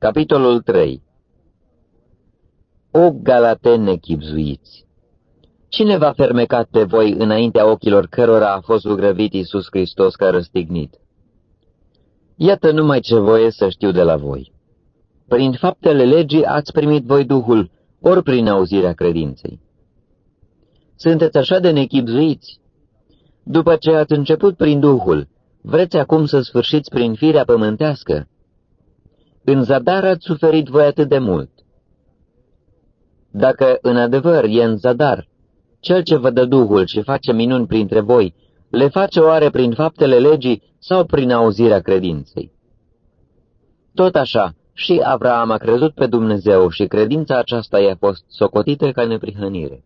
Capitolul 3 O galateni nechipzuiți! Cine v-a fermecat pe voi înaintea ochilor cărora a fost ugrăvit Iisus Hristos ca răstignit? Iată numai ce voie să știu de la voi. Prin faptele legii ați primit voi Duhul, ori prin auzirea credinței. Sunteți așa de nechipzuiți? După ce ați început prin Duhul, vreți acum să sfârșiți prin firea pământească? În zadar ați suferit voi atât de mult. Dacă în adevăr e în zadar, cel ce vă dă Duhul și face minuni printre voi, le face oare prin faptele legii sau prin auzirea credinței? Tot așa, și Abraham a crezut pe Dumnezeu și credința aceasta i-a fost socotită ca neprihănire.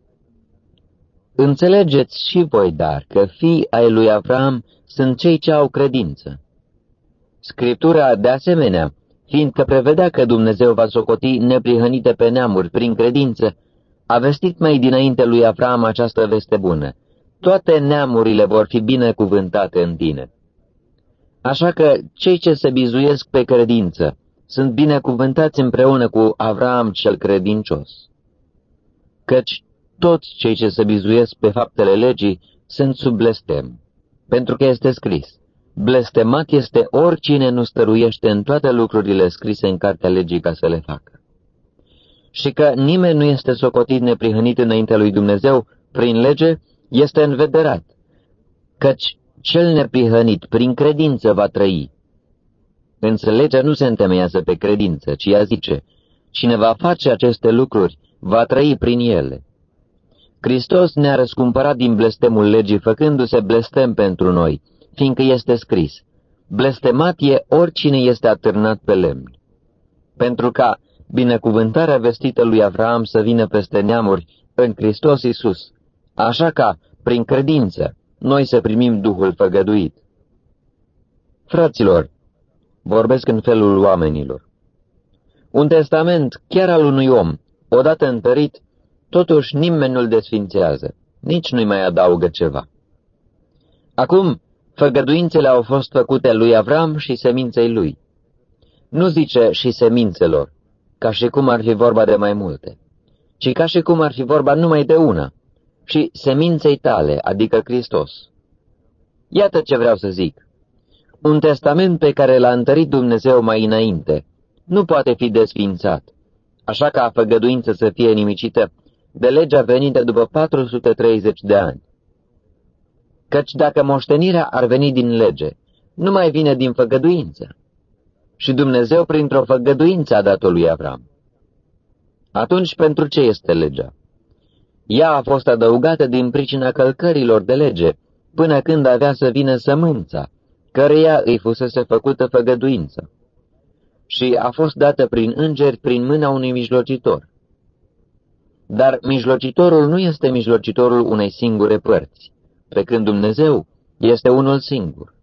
Înțelegeți și voi, dar, că fii ai lui Abraham sunt cei ce au credință. Scriptura, de asemenea, fiindcă prevedea că Dumnezeu va socoti neprihănite pe neamuri prin credință, a vestit mai dinainte lui Avram această veste bună. Toate neamurile vor fi binecuvântate în tine. Așa că cei ce se bizuiesc pe credință sunt binecuvântați împreună cu Avram cel credincios. Căci toți cei ce se bizuiesc pe faptele legii sunt sub blestem, pentru că este scris, blestemat este oricine nu stăruiește în toate lucrurile scrise în cartea legii ca să le facă. Și că nimeni nu este socotit neprihănit înaintea lui Dumnezeu prin lege, este învederat, căci cel neprihănit prin credință va trăi. Însă legea nu se întemeiază pe credință, ci ea zice, cine va face aceste lucruri, va trăi prin ele. Hristos ne-a răscumpărat din blestemul legii, făcându-se blestem pentru noi, fiindcă este scris, blestemat e oricine este atârnat pe lemn. Pentru ca binecuvântarea vestită lui Avram să vină peste neamuri în Hristos Iisus, așa ca, prin credință, noi să primim Duhul făgăduit. Fraților, vorbesc în felul oamenilor. Un testament, chiar al unui om, odată întărit, totuși nimeni nu-l desfințează, nici nu-i mai adaugă ceva. Acum, făgăduințele au fost făcute lui Avram și seminței lui. Nu zice și semințelor, ca și cum ar fi vorba de mai multe, ci ca și cum ar fi vorba numai de una, și seminței tale, adică Hristos. Iată ce vreau să zic. Un testament pe care l-a întărit Dumnezeu mai înainte nu poate fi desfințat, așa ca făgăduință să fie nimicită de legea venită după 430 de ani. Căci dacă moștenirea ar veni din lege, nu mai vine din făgăduință. Și Dumnezeu printr-o făgăduință a dat-o lui Avram. Atunci pentru ce este legea? Ea a fost adăugată din pricina călcărilor de lege, până când avea să vină sămânța, căreia îi fusese făcută făgăduință. Și a fost dată prin îngeri prin mâna unui mijlocitor. Dar mijlocitorul nu este mijlocitorul unei singure părți, pe când Dumnezeu este unul singur.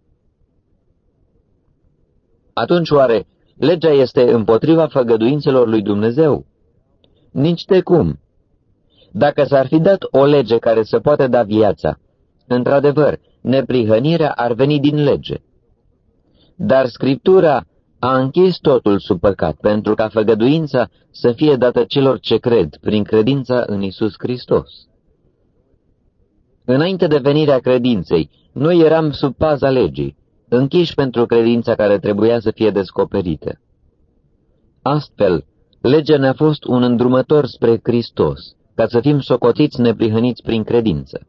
Atunci oare legea este împotriva făgăduințelor lui Dumnezeu? Nici de cum. Dacă s-ar fi dat o lege care să poată da viața, într-adevăr, neprihănirea ar veni din lege. Dar Scriptura a închis totul sub păcat, pentru ca făgăduința să fie dată celor ce cred prin credința în Isus Hristos. Înainte de venirea credinței, noi eram sub paza legii, închiși pentru credința care trebuia să fie descoperită. Astfel, legea ne-a fost un îndrumător spre Hristos, ca să fim socotiți neprihăniți prin credință.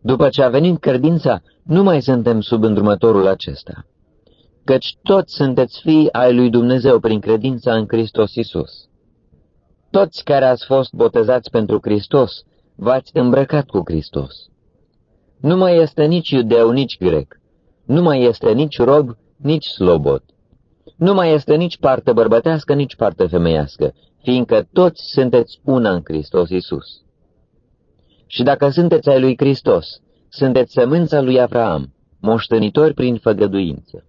După ce a venit credința, nu mai suntem sub îndrumătorul acesta căci toți sunteți fii ai lui Dumnezeu prin credința în Hristos Isus. Toți care ați fost botezați pentru Hristos, v-ați îmbrăcat cu Hristos. Nu mai este nici iudeu, nici grec, nu mai este nici rob, nici slobot. Nu mai este nici parte bărbătească, nici parte femeiască, fiindcă toți sunteți una în Hristos Isus. Și dacă sunteți ai lui Hristos, sunteți sămânța lui Abraham, moștenitori prin făgăduință.